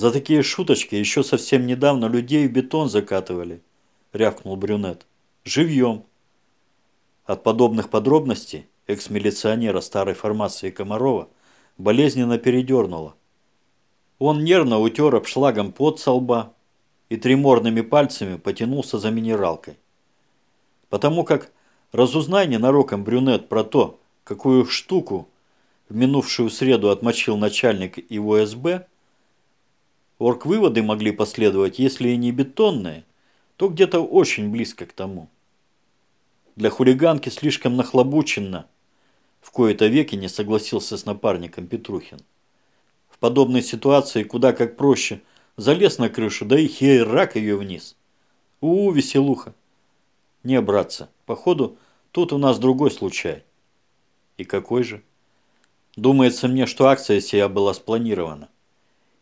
За такие шуточки еще совсем недавно людей в бетон закатывали, рявкнул брюнет. Живьем. От подобных подробностей экс-милиционера старой формации Комарова болезненно передернуло. Он нервно утер обшлагом пот со лба и треморными пальцами потянулся за минералкой. Потому как разузнай ненароком брюнет про то, какую штуку в минувшую среду отмочил начальник его СБ, орг-выводы могли последовать, если и не бетонные, то где-то очень близко к тому. Для хулиганки слишком нахлобученно, в кои-то веки не согласился с напарником Петрухин подобной ситуации куда как проще. Залез на крышу, да и херак ее вниз. У, веселуха. Не, братцы, походу, тут у нас другой случай. И какой же? Думается мне, что акция сия была спланирована.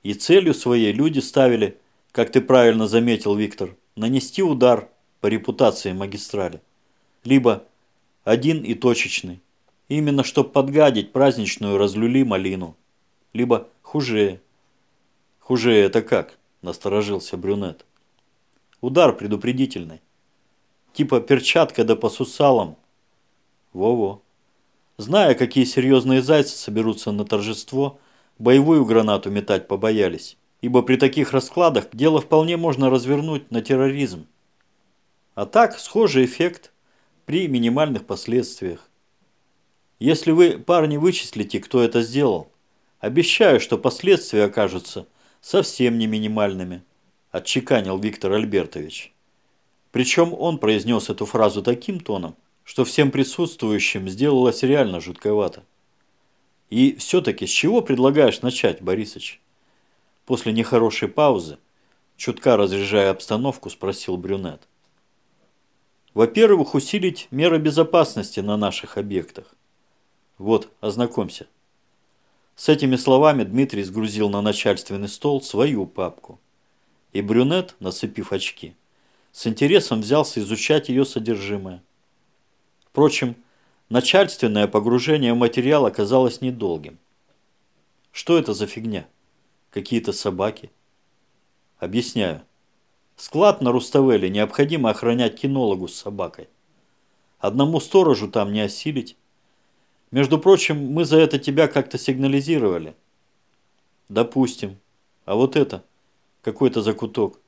И целью своей люди ставили, как ты правильно заметил, Виктор, нанести удар по репутации магистрали. Либо один и точечный. Именно чтобы подгадить праздничную разлюли малину. Либо Хуже. Хуже это как? Насторожился брюнет. Удар предупредительный. Типа перчатка да по сусалам. Во-во. Зная, какие серьезные зайцы соберутся на торжество, боевую гранату метать побоялись. Ибо при таких раскладах дело вполне можно развернуть на терроризм. А так, схожий эффект при минимальных последствиях. Если вы, парни, вычислите, кто это сделал, Обещаю, что последствия окажутся совсем не минимальными, отчеканил Виктор Альбертович. Причем он произнес эту фразу таким тоном, что всем присутствующим сделалось реально жутковато. И все-таки с чего предлагаешь начать, Борисыч? После нехорошей паузы, чутка разряжая обстановку, спросил брюнет. Во-первых, усилить меры безопасности на наших объектах. Вот, ознакомься. С этими словами Дмитрий сгрузил на начальственный стол свою папку. И брюнет, нацепив очки, с интересом взялся изучать ее содержимое. Впрочем, начальственное погружение в материал оказалось недолгим. Что это за фигня? Какие-то собаки? Объясняю. Склад на Руставеле необходимо охранять кинологу с собакой. Одному сторожу там не осилить. Между прочим, мы за это тебя как-то сигнализировали. Допустим. А вот это? Какой-то закуток.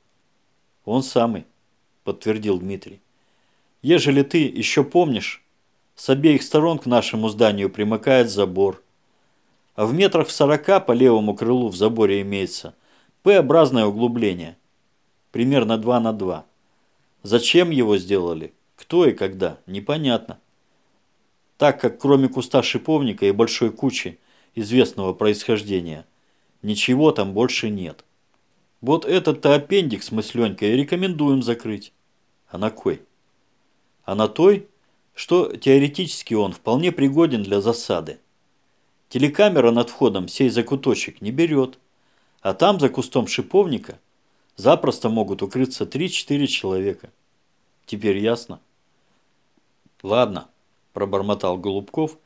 Он самый, подтвердил Дмитрий. Ежели ты еще помнишь, с обеих сторон к нашему зданию примыкает забор. А в метрах в сорока по левому крылу в заборе имеется П-образное углубление. Примерно 2 на 2. Зачем его сделали? Кто и когда? Непонятно так как кроме куста шиповника и большой кучи известного происхождения, ничего там больше нет. Вот этот-то аппендикс мы с Ленькой рекомендуем закрыть. А на кой? А на той, что теоретически он вполне пригоден для засады. Телекамера над входом сей закуточек не берет, а там за кустом шиповника запросто могут укрыться 3-4 человека. Теперь ясно? Ладно, пробормотал Голубков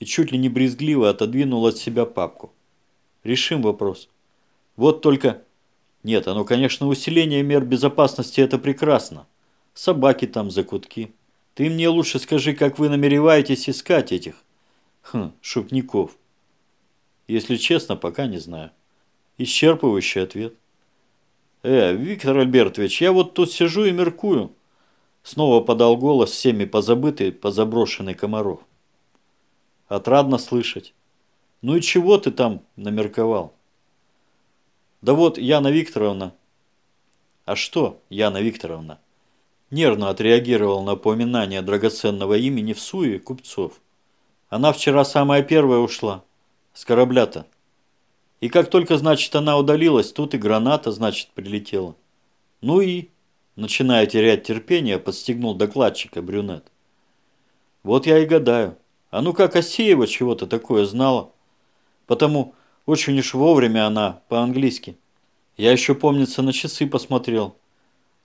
и чуть ли не брезгливо отодвинул от себя папку. Решим вопрос. Вот только... Нет, оно, конечно, усиление мер безопасности это прекрасно. Собаки там, закутки. Ты мне лучше скажи, как вы намереваетесь искать этих... Хм, шутников. Если честно, пока не знаю. Исчерпывающий ответ. Э, Виктор Альбертович, я вот тут сижу и меркую. Снова подал голос всеми позабытый, позаброшенный Комаров. Отрадно слышать. Ну и чего ты там намерковал? Да вот, Яна Викторовна. А что, Яна Викторовна? Нервно отреагировал на упоминание драгоценного имени в суе купцов. Она вчера самая первая ушла. С корабля-то. И как только, значит, она удалилась, тут и граната, значит, прилетела. Ну и... Начиная терять терпение, подстегнул докладчика брюнет. Вот я и гадаю. А ну как Асеева чего-то такое знала? Потому очень уж вовремя она по-английски. Я еще, помнится, на часы посмотрел.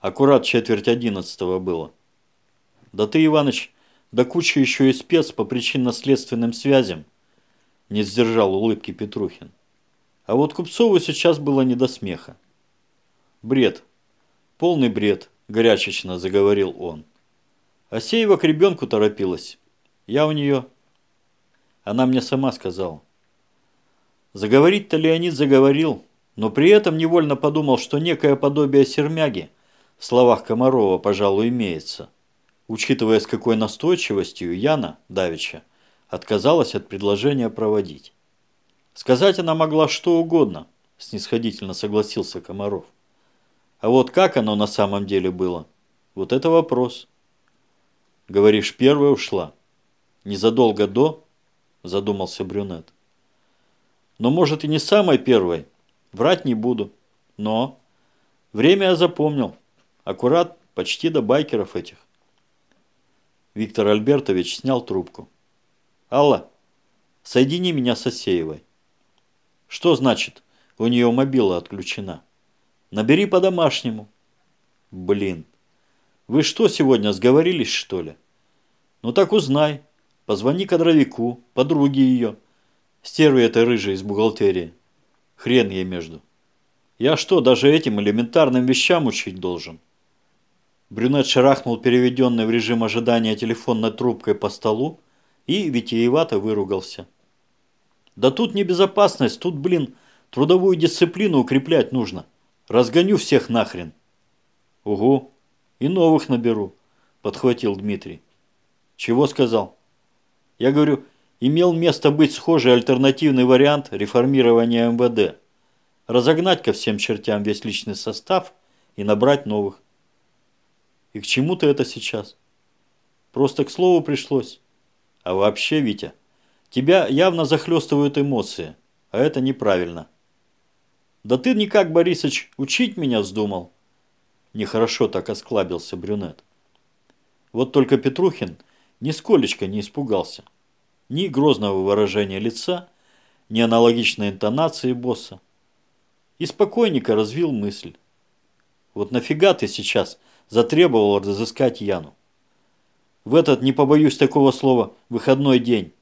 Аккурат четверть одиннадцатого было. Да ты, Иваныч, да куча еще и спец по причинно-следственным связям. Не сдержал улыбки Петрухин. А вот Купцову сейчас было не до смеха. Бред. Полный бред, горячечно заговорил он. Асеева к ребенку торопилась. Я у нее... Она мне сама сказала. Заговорить-то Леонид заговорил, но при этом невольно подумал, что некое подобие сермяги в словах Комарова, пожалуй, имеется. Учитывая, с какой настойчивостью Яна, Давича, отказалась от предложения проводить. Сказать она могла что угодно, снисходительно согласился Комаров. А вот как оно на самом деле было, вот это вопрос. Говоришь, первая ушла? Незадолго до? Задумался брюнет. Но может и не самой первой. Врать не буду. Но время я запомнил. Аккурат почти до байкеров этих. Виктор Альбертович снял трубку. Алла, соедини меня с Осеевой. Что значит, у нее мобила отключена? Набери по-домашнему. Блин, вы что сегодня, сговорились что ли? Ну так узнай. Позвони кадровику, подруге ее. Стерве этой рыжей из бухгалтерии. Хрен ей между. Я что, даже этим элементарным вещам учить должен? Брюнет шарахнул переведенный в режим ожидания телефонной трубкой по столу и витиевато выругался. Да тут не безопасность, тут, блин, трудовую дисциплину укреплять нужно. Разгоню всех нахрен. Угу, и новых наберу, подхватил Дмитрий. Чего сказал? Я говорю, имел место быть схожий альтернативный вариант реформирования МВД. Разогнать ко всем чертям весь личный состав и набрать новых. И к чему ты это сейчас? Просто к слову пришлось. А вообще, Витя, тебя явно захлестывают эмоции, а это неправильно. Да ты никак, Борисыч, учить меня вздумал. Нехорошо так осклабился брюнет. Вот только Петрухин – нисколечко не испугался. Ни грозного выражения лица, ни аналогичной интонации босса. И спокойненько развил мысль. Вот нафига ты сейчас затребовал разыскать Яну? В этот, не побоюсь такого слова, выходной день.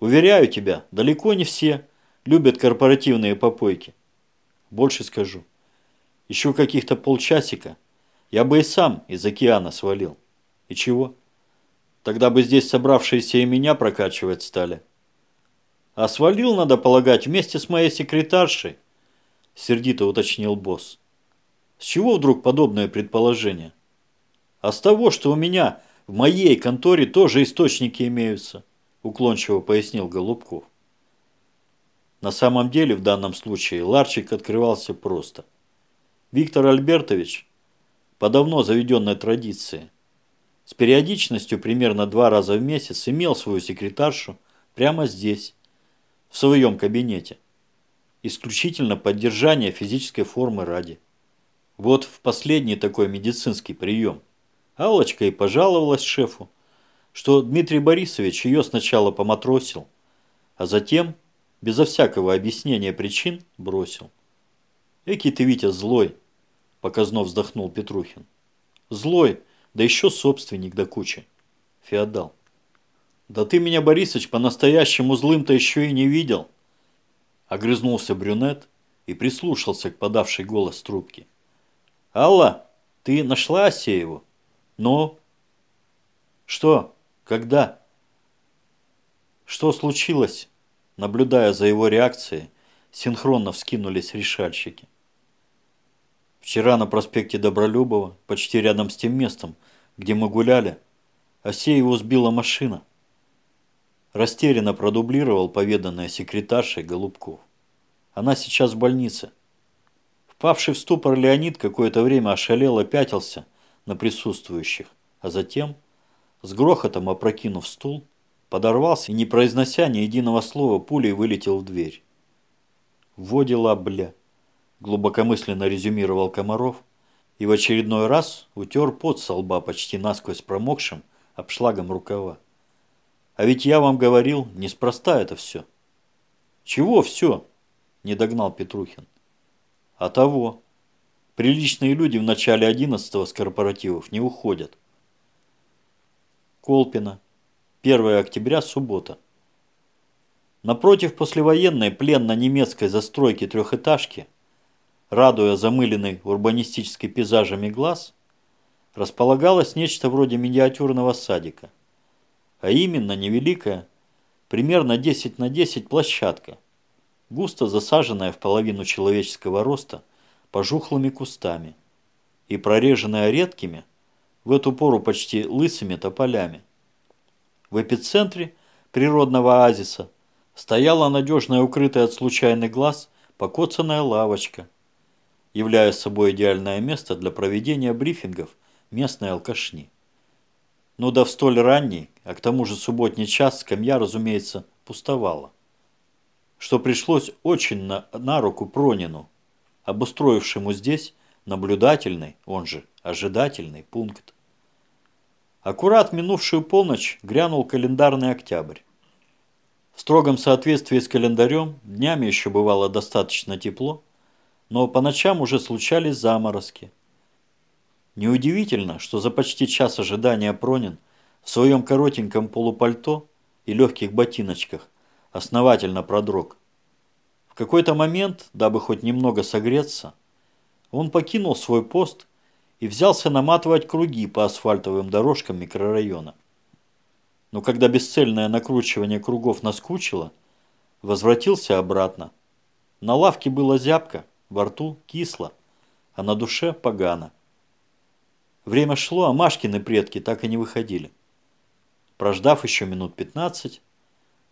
Уверяю тебя, далеко не все любят корпоративные попойки. Больше скажу. Еще каких-то полчасика я бы и сам из океана свалил. И чего? Тогда бы здесь собравшиеся и меня прокачивать стали. А свалил, надо полагать, вместе с моей секретаршей, сердито уточнил босс. С чего вдруг подобное предположение? А с того, что у меня в моей конторе тоже источники имеются, уклончиво пояснил Голубков. На самом деле в данном случае ларчик открывался просто. Виктор Альбертович, по давно заведенной традиции, с периодичностью примерно два раза в месяц имел свою секретаршу прямо здесь, в своем кабинете. Исключительно поддержание физической формы ради. Вот в последний такой медицинский прием. Аллочка и пожаловалась шефу, что Дмитрий Борисович ее сначала поматросил, а затем, безо всякого объяснения причин, бросил. «Эки ты, Витя, злой!» – показно вздохнул Петрухин. «Злой!» Да еще собственник до кучи. Феодал. Да ты меня, Борисыч, по-настоящему злым-то еще и не видел. Огрызнулся брюнет и прислушался к подавшей голос трубки. Алла, ты нашла Асееву? Ну? Что? Когда? Что случилось? Наблюдая за его реакцией, синхронно вскинулись решальщики. Вчера на проспекте Добролюбова, почти рядом с тем местом, где мы гуляли, Асееву сбила машина. Растерянно продублировал поведанное секретаршей Голубков. Она сейчас в больнице. Впавший в ступор Леонид какое-то время ошалел и пятился на присутствующих, а затем, с грохотом опрокинув стул, подорвался и, не произнося ни единого слова, пулей вылетел в дверь. Во дела, бля глубокомысленно резюмировал Комаров и в очередной раз утер пот со лба почти насквозь промокшим обшлагом рукава. А ведь я вам говорил, неспроста это все. Чего все? Не догнал Петрухин. А того. Приличные люди в начале одиннадцатого с корпоративов не уходят. Колпина. 1 октября, суббота. Напротив послевоенной пленно-немецкой застройки трехэтажки, радуя замыленный урбанистический пейзажами глаз, располагалось нечто вроде миниатюрного садика, а именно невеликая, примерно 10 на 10 площадка, густо засаженная в половину человеческого роста пожухлыми кустами и прореженная редкими, в эту пору почти лысыми тополями. В эпицентре природного оазиса – стояла надежная укрытая от случайных глаз покоцанная лавочка, являя собой идеальное место для проведения брифингов местной алкашни. Но да в столь ранний, а к тому же субботний час скамья, разумеется, пустовала. Что пришлось очень на, на руку Пронину, обустроившему здесь наблюдательный, он же ожидательный пункт. Аккурат минувшую полночь грянул календарный октябрь. В строгом соответствии с календарем днями еще бывало достаточно тепло, но по ночам уже случались заморозки. Неудивительно, что за почти час ожидания Пронин в своем коротеньком полупальто и легких ботиночках основательно продрог. В какой-то момент, дабы хоть немного согреться, он покинул свой пост и взялся наматывать круги по асфальтовым дорожкам микрорайона но когда бесцельное накручивание кругов наскучило, возвратился обратно. На лавке было зябко, во рту кисло, а на душе погано. Время шло, а Машкины предки так и не выходили. Прождав еще минут пятнадцать,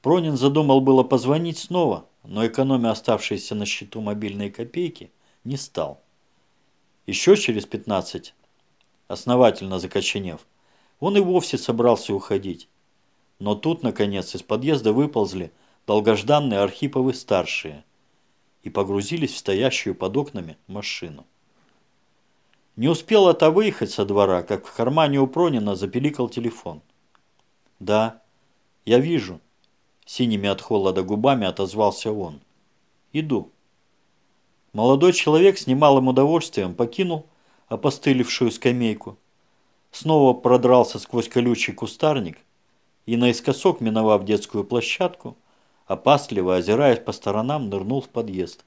Пронин задумал было позвонить снова, но экономя оставшиеся на счету мобильные копейки, не стал. Еще через пятнадцать, основательно закоченев, он и вовсе собрался уходить. Но тут, наконец, из подъезда выползли долгожданные Архиповы-старшие и погрузились в стоящую под окнами машину. Не успела та выехать со двора, как в кармане у Пронина запеликал телефон. «Да, я вижу», – синими от холода губами отозвался он. «Иду». Молодой человек с немалым удовольствием покинул опостылевшую скамейку, снова продрался сквозь колючий кустарник и наискосок, миновав детскую площадку, опасливо озираясь по сторонам, нырнул в подъезд.